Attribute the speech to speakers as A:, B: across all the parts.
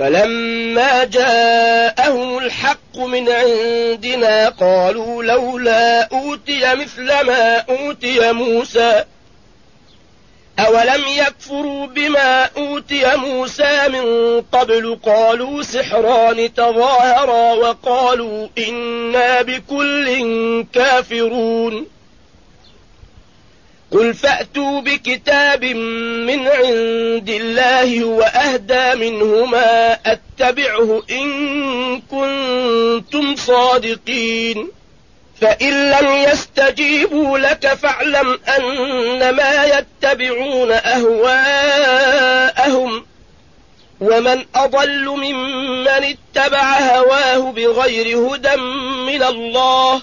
A: فلما جاءهم الحق من عندنا قالوا لولا أوتي مثل ما أوتي موسى. أولم يكفروا بما أوتي موسى من قبل؟ قالوا سحران تظاهرا وقالوا إنا بكل كافرون. قل فأتوا بكتاب من عند الله وأهدى منهما أتبعه إن كنتم صادقين فإن لم يستجيبوا لك فاعلم أنما يتبعون أهواءهم ومن أضل ممن اتبع هواه بغير هدى من الله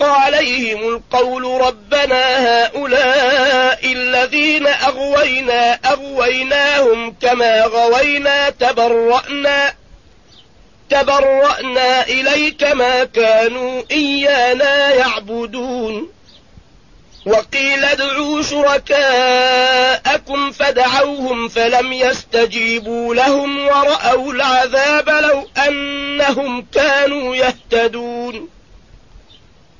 A: حق عليهم القول ربنا هؤلاء الذين أغوينا أغويناهم كما غوينا تبرأنا تبرأنا إليك ما كانوا إيانا يعبدون. وقيل ادعوا شركاءكم فدعوهم فلم يستجيبوا لهم ورأوا العذاب لو أنهم كانوا يهتدون.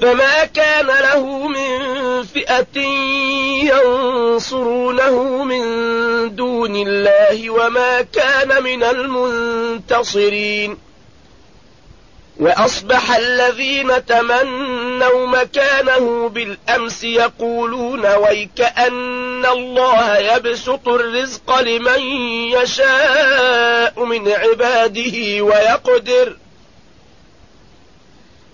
A: فما كان له من فئة ينصرونه من دون الله وما كان من المنتصرين. وأصبح الذين تمنوا مكانه بالأمس يقولون ويكأن الله يبسط الرزق لمن يشاء من عباده ويقدر.